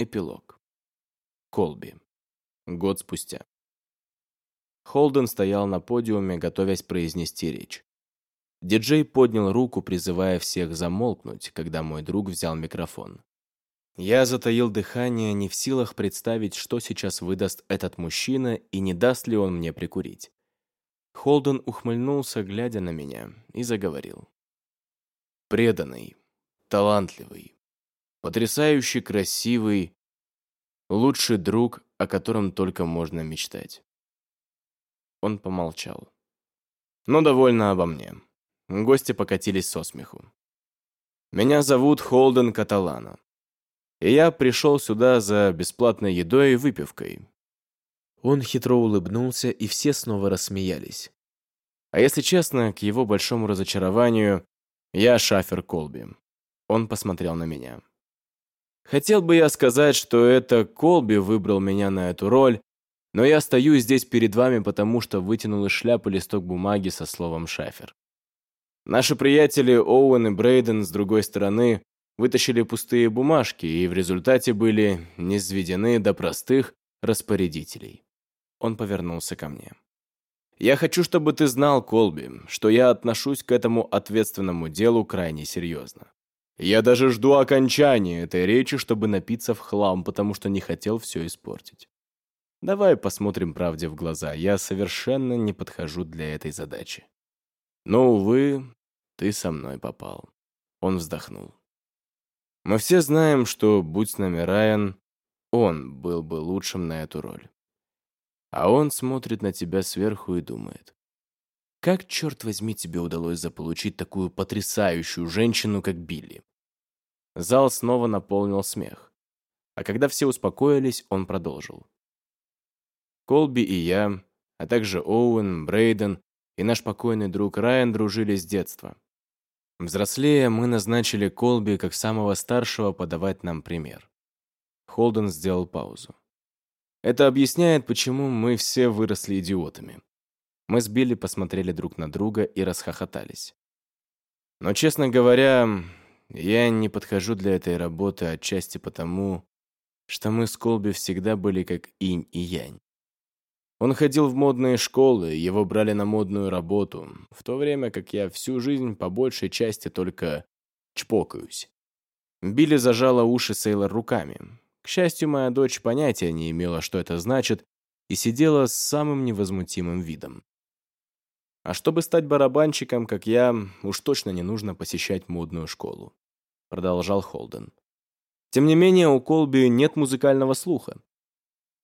Эпилог. Колби. Год спустя. Холден стоял на подиуме, готовясь произнести речь. Диджей поднял руку, призывая всех замолкнуть, когда мой друг взял микрофон. Я затаил дыхание, не в силах представить, что сейчас выдаст этот мужчина и не даст ли он мне прикурить. Холден ухмыльнулся, глядя на меня, и заговорил. Преданный, талантливый, потрясающе красивый, лучший друг, о котором только можно мечтать. Он помолчал. «Ну, довольно обо мне». Гости покатились со смеху. «Меня зовут Холден Каталана. И я пришел сюда за бесплатной едой и выпивкой». Он хитро улыбнулся, и все снова рассмеялись. А если честно, к его большому разочарованию, я Шафер Колби. Он посмотрел на меня. Хотел бы я сказать, что это Колби выбрал меня на эту роль, но я стою здесь перед вами, потому что вытянул из шляпы листок бумаги со словом «Шафер». Наши приятели Оуэн и Брейден с другой стороны вытащили пустые бумажки и в результате были низведены до простых распорядителей. Он повернулся ко мне. «Я хочу, чтобы ты знал, Колби, что я отношусь к этому ответственному делу крайне серьезно. Я даже жду окончания этой речи, чтобы напиться в хлам, потому что не хотел все испортить. Давай посмотрим правде в глаза. Я совершенно не подхожу для этой задачи. Но, увы, ты со мной попал. Он вздохнул. Мы все знаем, что, будь с нами Райан, он был бы лучшим на эту роль. А он смотрит на тебя сверху и думает. Как, черт возьми, тебе удалось заполучить такую потрясающую женщину, как Билли? Зал снова наполнил смех. А когда все успокоились, он продолжил. Колби и я, а также Оуэн, Брейден и наш покойный друг Райан дружили с детства. Взрослея, мы назначили Колби как самого старшего подавать нам пример. Холден сделал паузу. Это объясняет, почему мы все выросли идиотами. Мы с Билли посмотрели друг на друга и расхохотались. Но, честно говоря, я не подхожу для этой работы отчасти потому, что мы с Колби всегда были как инь и янь. Он ходил в модные школы, его брали на модную работу, в то время как я всю жизнь по большей части только чпокаюсь. Билли зажала уши Сейлор руками. К счастью, моя дочь понятия не имела, что это значит, и сидела с самым невозмутимым видом. А чтобы стать барабанщиком, как я, уж точно не нужно посещать модную школу», — продолжал Холден. «Тем не менее, у Колби нет музыкального слуха.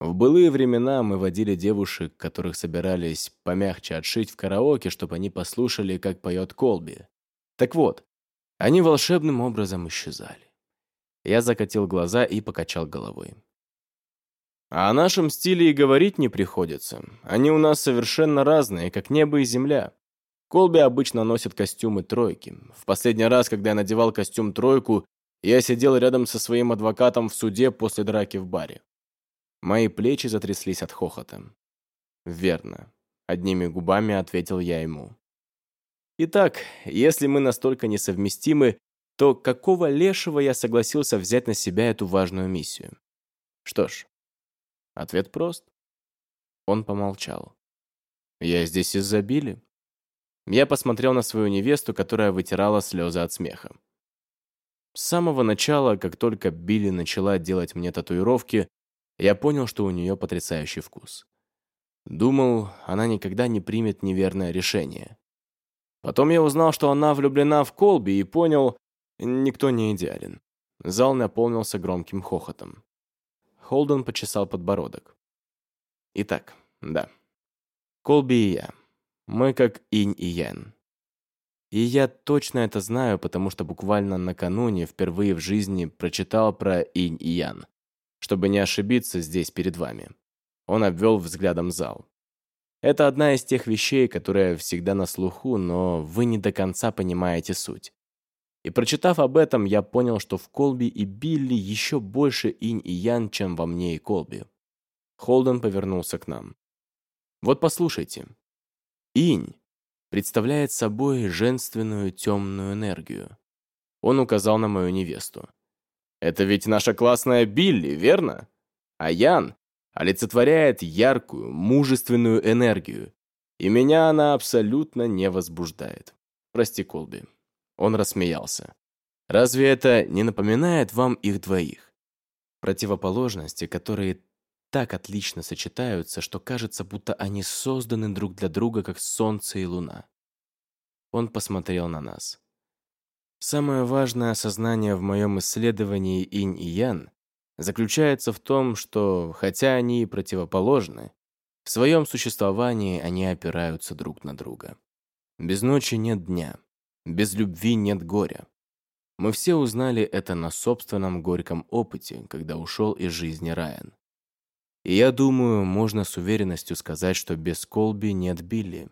В былые времена мы водили девушек, которых собирались помягче отшить в караоке, чтобы они послушали, как поет Колби. Так вот, они волшебным образом исчезали. Я закатил глаза и покачал головой. А о нашем стиле и говорить не приходится. Они у нас совершенно разные, как небо и земля. Колби обычно носит костюмы тройки. В последний раз, когда я надевал костюм тройку, я сидел рядом со своим адвокатом в суде после драки в баре. Мои плечи затряслись от хохота. «Верно», — одними губами ответил я ему. «Итак, если мы настолько несовместимы, то какого лешего я согласился взять на себя эту важную миссию? Что ж, Ответ прост. Он помолчал. «Я здесь из-за Билли?» Я посмотрел на свою невесту, которая вытирала слезы от смеха. С самого начала, как только Билли начала делать мне татуировки, я понял, что у нее потрясающий вкус. Думал, она никогда не примет неверное решение. Потом я узнал, что она влюблена в Колби, и понял, никто не идеален. Зал наполнился громким хохотом. Холден почесал подбородок. Итак, да. Колби и я. Мы как инь и ян. И я точно это знаю, потому что буквально накануне впервые в жизни прочитал про инь и ян. Чтобы не ошибиться здесь перед вами. Он обвел взглядом зал. Это одна из тех вещей, которая всегда на слуху, но вы не до конца понимаете суть. И прочитав об этом, я понял, что в Колби и Билли еще больше инь и ян, чем во мне и Колби. Холден повернулся к нам. Вот послушайте. Инь представляет собой женственную темную энергию. Он указал на мою невесту. Это ведь наша классная Билли, верно? А Ян олицетворяет яркую, мужественную энергию, и меня она абсолютно не возбуждает. Прости, Колби. Он рассмеялся. Разве это не напоминает вам их двоих? Противоположности, которые так отлично сочетаются, что кажется, будто они созданы друг для друга, как солнце и луна. Он посмотрел на нас. Самое важное осознание в моем исследовании инь и ян заключается в том, что, хотя они и противоположны, в своем существовании они опираются друг на друга. Без ночи нет дня, без любви нет горя. Мы все узнали это на собственном горьком опыте, когда ушел из жизни Райан. И я думаю, можно с уверенностью сказать, что без Колби нет Билли.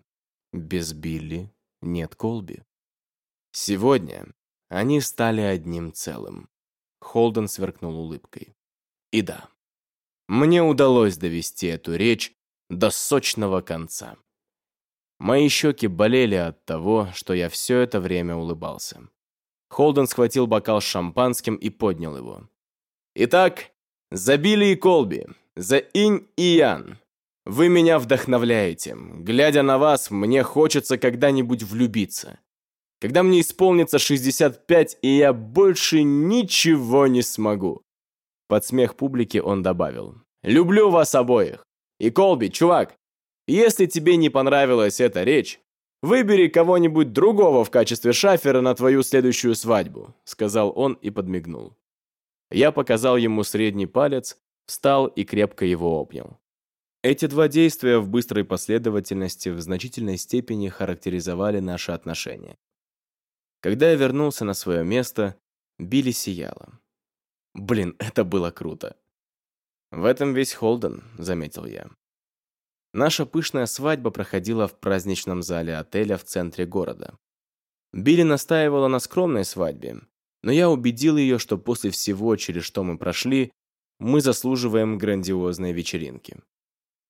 Без Билли нет Колби. Сегодня они стали одним целым. Холден сверкнул улыбкой. И да, мне удалось довести эту речь до сочного конца. Мои щеки болели от того, что я все это время улыбался. Холден схватил бокал с шампанским и поднял его. «Итак, за Билли и Колби, за Инь и Ян. Вы меня вдохновляете. Глядя на вас, мне хочется когда-нибудь влюбиться. Когда мне исполнится 65, и я больше ничего не смогу». Под смех публики он добавил. «Люблю вас обоих. И Колби, чувак, если тебе не понравилась эта речь, выбери кого-нибудь другого в качестве шафера на твою следующую свадьбу», сказал он и подмигнул. Я показал ему средний палец, встал и крепко его обнял. Эти два действия в быстрой последовательности в значительной степени характеризовали наши отношения. Когда я вернулся на свое место, Билли сияла. Блин, это было круто. В этом весь Холден, заметил я. Наша пышная свадьба проходила в праздничном зале отеля в центре города. Билли настаивала на скромной свадьбе, но я убедил ее, что после всего, через что мы прошли, мы заслуживаем грандиозной вечеринки.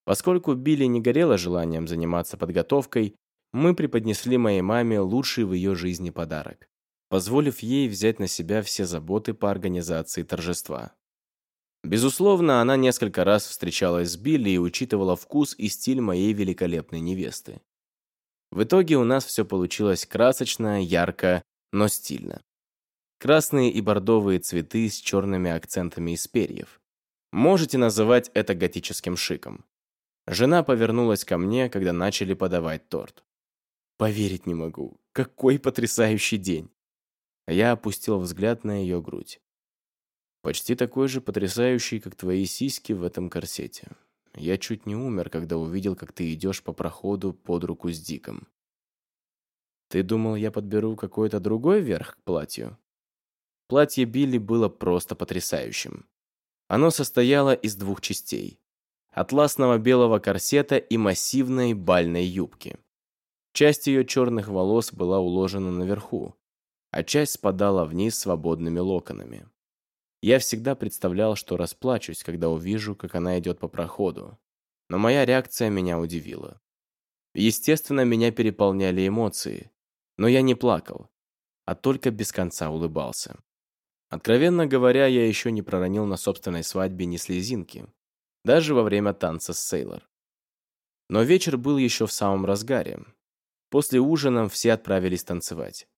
Поскольку Билли не горела желанием заниматься подготовкой, мы преподнесли моей маме лучший в ее жизни подарок, позволив ей взять на себя все заботы по организации торжества. Безусловно, она несколько раз встречалась с Билли и учитывала вкус и стиль моей великолепной невесты. В итоге у нас все получилось красочно, ярко, но стильно. Красные и бордовые цветы с черными акцентами из перьев. Можете называть это готическим шиком. Жена повернулась ко мне, когда начали подавать торт. Поверить не могу. Какой потрясающий день. Я опустил взгляд на ее грудь. Почти такой же потрясающий, как твои сиськи в этом корсете. Я чуть не умер, когда увидел, как ты идешь по проходу под руку с Диком. Ты думал, я подберу какой-то другой верх к платью? Платье Билли было просто потрясающим. Оно состояло из двух частей. Атласного белого корсета и массивной бальной юбки. Часть ее черных волос была уложена наверху, а часть спадала вниз свободными локонами. Я всегда представлял, что расплачусь, когда увижу, как она идет по проходу. Но моя реакция меня удивила. Естественно, меня переполняли эмоции. Но я не плакал, а только без конца улыбался. Откровенно говоря, я еще не проронил на собственной свадьбе ни слезинки. Даже во время танца с Сейлор. Но вечер был еще в самом разгаре. После ужина все отправились танцевать.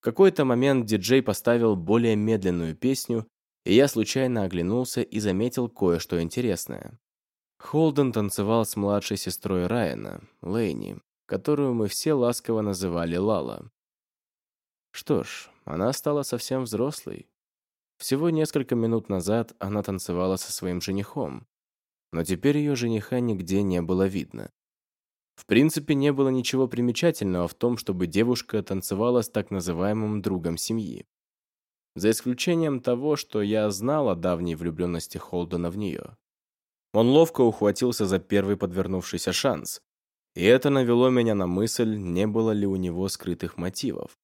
В какой-то момент диджей поставил более медленную песню, и я случайно оглянулся и заметил кое-что интересное. Холден танцевал с младшей сестрой Райана, Лейни, которую мы все ласково называли Лала. Что ж, она стала совсем взрослой. Всего несколько минут назад она танцевала со своим женихом, но теперь ее жениха нигде не было видно. В принципе, не было ничего примечательного в том, чтобы девушка танцевала с так называемым другом семьи за исключением того, что я знал о давней влюбленности Холдена в нее. Он ловко ухватился за первый подвернувшийся шанс, и это навело меня на мысль, не было ли у него скрытых мотивов.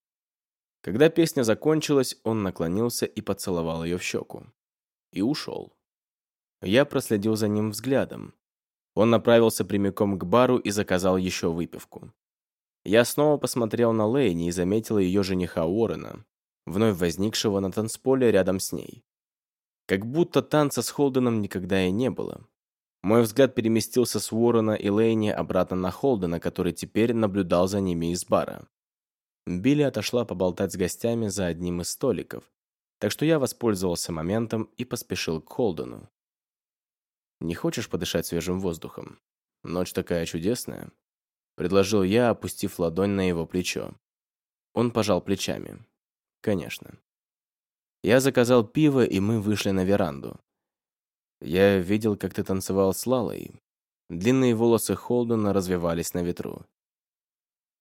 Когда песня закончилась, он наклонился и поцеловал ее в щеку. И ушел. Я проследил за ним взглядом. Он направился прямиком к бару и заказал еще выпивку. Я снова посмотрел на Лейни и заметил ее жениха Уоррена, вновь возникшего на танцполе рядом с ней. Как будто танца с Холденом никогда и не было. Мой взгляд переместился с Уоррена и Лейни обратно на Холдена, который теперь наблюдал за ними из бара. Билли отошла поболтать с гостями за одним из столиков, так что я воспользовался моментом и поспешил к Холдену. «Не хочешь подышать свежим воздухом? Ночь такая чудесная», — предложил я, опустив ладонь на его плечо. Он пожал плечами. «Конечно». Я заказал пиво, и мы вышли на веранду. Я видел, как ты танцевал с Лалой. Длинные волосы Холдена развивались на ветру.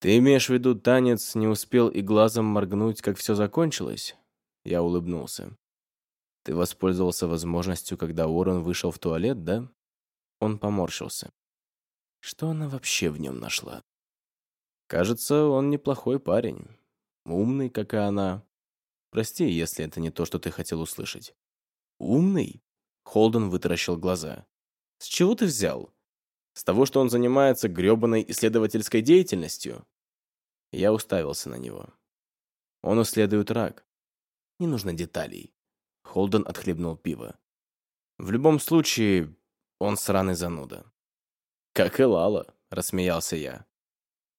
Ты имеешь в виду, танец не успел и глазом моргнуть, как все закончилось? Я улыбнулся. Ты воспользовался возможностью, когда Уоррен вышел в туалет, да? Он поморщился. Что она вообще в нем нашла? Кажется, он неплохой парень. Умный, как и она. Прости, если это не то, что ты хотел услышать. Умный? Холден вытаращил глаза. «С чего ты взял? С того, что он занимается грёбаной исследовательской деятельностью?» Я уставился на него. «Он исследует рак. Не нужно деталей». Холден отхлебнул пиво. «В любом случае, он сраный зануда». «Как и Лала», — рассмеялся я.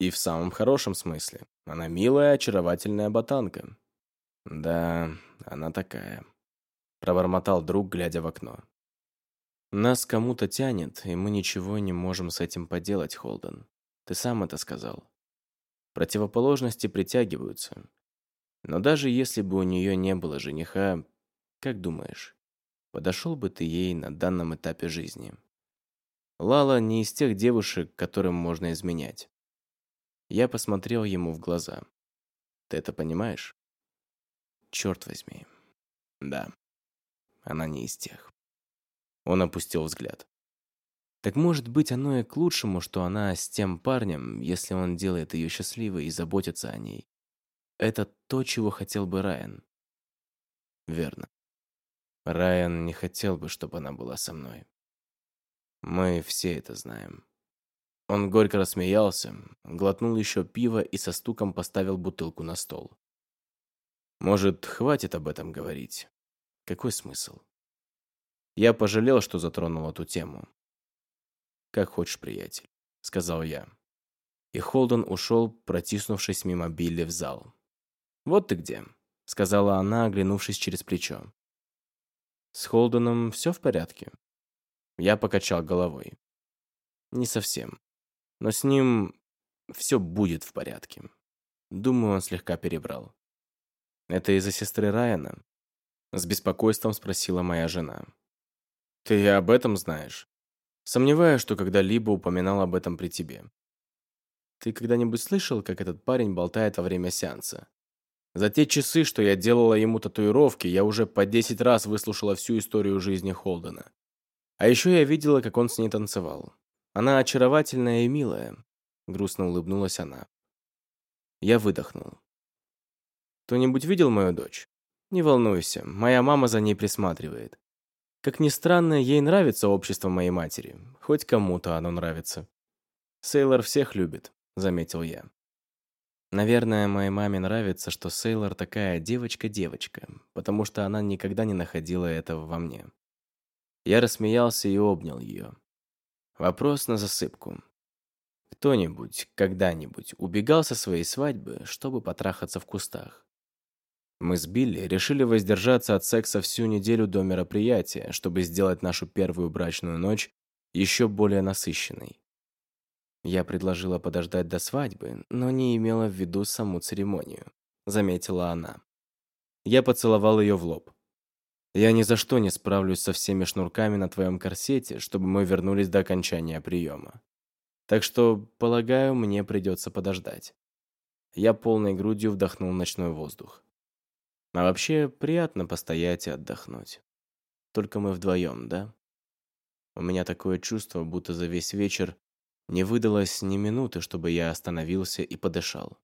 «И в самом хорошем смысле. Она милая, очаровательная ботанка». «Да, она такая» пробормотал друг, глядя в окно. Нас кому-то тянет, и мы ничего не можем с этим поделать, Холден. Ты сам это сказал. Противоположности притягиваются. Но даже если бы у нее не было жениха, как думаешь, подошел бы ты ей на данном этапе жизни? Лала не из тех девушек, которым можно изменять. Я посмотрел ему в глаза. Ты это понимаешь? Черт возьми. Да. Она не из тех. Он опустил взгляд. Так может быть, оно и к лучшему, что она с тем парнем, если он делает ее счастливой и заботится о ней. Это то, чего хотел бы Райан. Верно. Райан не хотел бы, чтобы она была со мной. Мы все это знаем. Он горько рассмеялся, глотнул еще пиво и со стуком поставил бутылку на стол. Может, хватит об этом говорить? Какой смысл? Я пожалел, что затронул эту тему. «Как хочешь, приятель», — сказал я. И Холден ушел, протиснувшись мимо Билли в зал. «Вот ты где», — сказала она, оглянувшись через плечо. «С Холденом все в порядке?» Я покачал головой. «Не совсем. Но с ним все будет в порядке. Думаю, он слегка перебрал. Это из-за сестры Райана?» С беспокойством спросила моя жена. «Ты и об этом знаешь?» Сомневаюсь, что когда-либо упоминал об этом при тебе. Ты когда-нибудь слышал, как этот парень болтает во время сеанса? За те часы, что я делала ему татуировки, я уже по 10 раз выслушала всю историю жизни Холдена. А еще я видела, как он с ней танцевал. Она очаровательная и милая. Грустно улыбнулась она. Я выдохнул. Кто-нибудь видел мою дочь? Не волнуйся, моя мама за ней присматривает. Как ни странно, ей нравится общество моей матери. Хоть кому-то оно нравится. Сейлор всех любит, заметил я. Наверное, моей маме нравится, что Сейлор такая девочка-девочка, потому что она никогда не находила этого во мне. Я рассмеялся и обнял ее. Вопрос на засыпку. Кто-нибудь, когда-нибудь убегал со своей свадьбы, чтобы потрахаться в кустах? Мы с Билли решили воздержаться от секса всю неделю до мероприятия, чтобы сделать нашу первую брачную ночь еще более насыщенной. Я предложила подождать до свадьбы, но не имела в виду саму церемонию, заметила она. Я поцеловал ее в лоб. Я ни за что не справлюсь со всеми шнурками на твоем корсете, чтобы мы вернулись до окончания приема. Так что, полагаю, мне придется подождать. Я полной грудью вдохнул ночной воздух. А вообще, приятно постоять и отдохнуть. Только мы вдвоем, да? У меня такое чувство, будто за весь вечер не выдалось ни минуты, чтобы я остановился и подышал.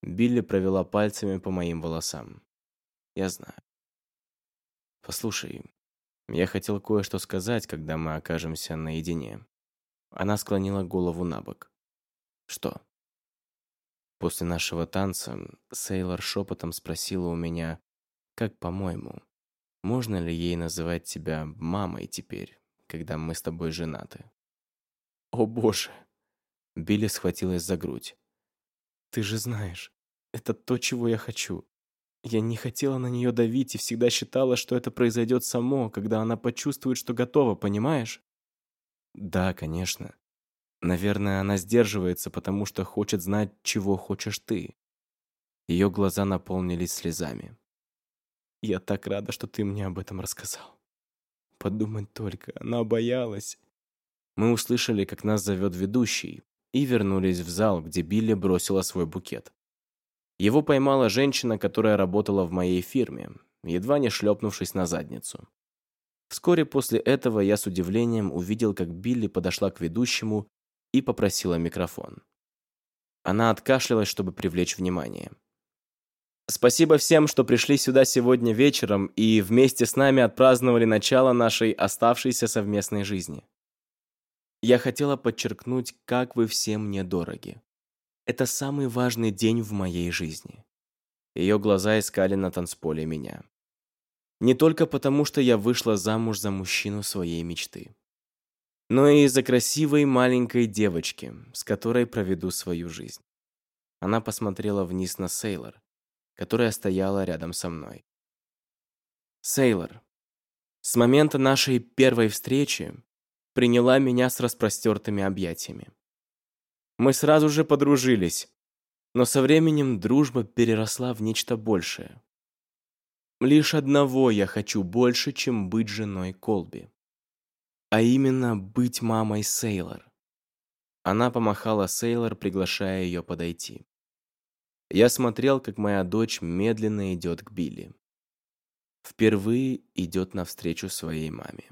Билли провела пальцами по моим волосам. Я знаю. Послушай, я хотел кое-что сказать, когда мы окажемся наедине. Она склонила голову на бок. Что? После нашего танца Сейлор шепотом спросила у меня, как по-моему. Можно ли ей называть тебя мамой теперь, когда мы с тобой женаты? О боже! Билли схватилась за грудь. Ты же знаешь, это то, чего я хочу. Я не хотела на нее давить и всегда считала, что это произойдет само, когда она почувствует, что готова, понимаешь? Да, конечно. Наверное, она сдерживается, потому что хочет знать, чего хочешь ты. Ее глаза наполнились слезами. Я так рада, что ты мне об этом рассказал. Подумать только, она боялась. Мы услышали, как нас зовет ведущий, и вернулись в зал, где Билли бросила свой букет. Его поймала женщина, которая работала в моей фирме, едва не шлепнувшись на задницу. Вскоре после этого я с удивлением увидел, как Билли подошла к ведущему и попросила микрофон. Она откашлялась, чтобы привлечь внимание. Спасибо всем, что пришли сюда сегодня вечером и вместе с нами отпраздновали начало нашей оставшейся совместной жизни. Я хотела подчеркнуть, как вы все мне дороги. Это самый важный день в моей жизни. Ее глаза искали на танцполе меня. Не только потому, что я вышла замуж за мужчину своей мечты, но и из-за красивой маленькой девочки, с которой проведу свою жизнь. Она посмотрела вниз на Сейлор, которая стояла рядом со мной. Сейлор, с момента нашей первой встречи приняла меня с распростертыми объятиями. Мы сразу же подружились, но со временем дружба переросла в нечто большее. Лишь одного я хочу больше, чем быть женой Колби. А именно быть мамой Сейлор. Она помахала Сейлор, приглашая ее подойти. Я смотрел, как моя дочь медленно идет к Билли. Впервые идет навстречу своей маме.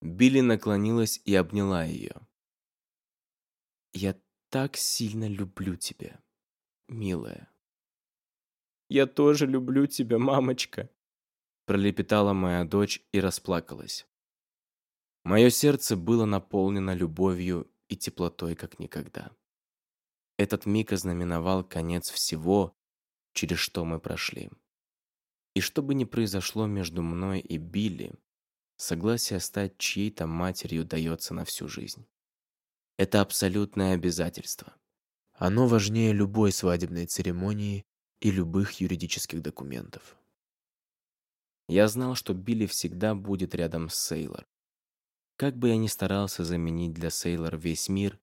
Билли наклонилась и обняла ее. «Я так сильно люблю тебя, милая». «Я тоже люблю тебя, мамочка», пролепетала моя дочь и расплакалась. Мое сердце было наполнено любовью и теплотой, как никогда. Этот миг ознаменовал конец всего, через что мы прошли. И что бы ни произошло между мной и Билли, согласие стать чьей-то матерью дается на всю жизнь. Это абсолютное обязательство. Оно важнее любой свадебной церемонии и любых юридических документов. Я знал, что Билли всегда будет рядом с Сейлор. Как бы я ни старался заменить для Сейлор весь мир,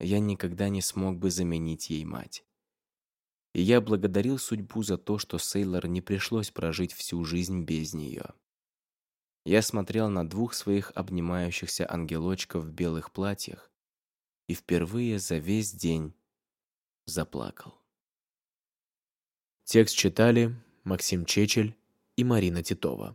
я никогда не смог бы заменить ей мать. И я благодарил судьбу за то, что Сейлор не пришлось прожить всю жизнь без нее. Я смотрел на двух своих обнимающихся ангелочков в белых платьях и впервые за весь день заплакал. Текст читали Максим Чечель и Марина Титова.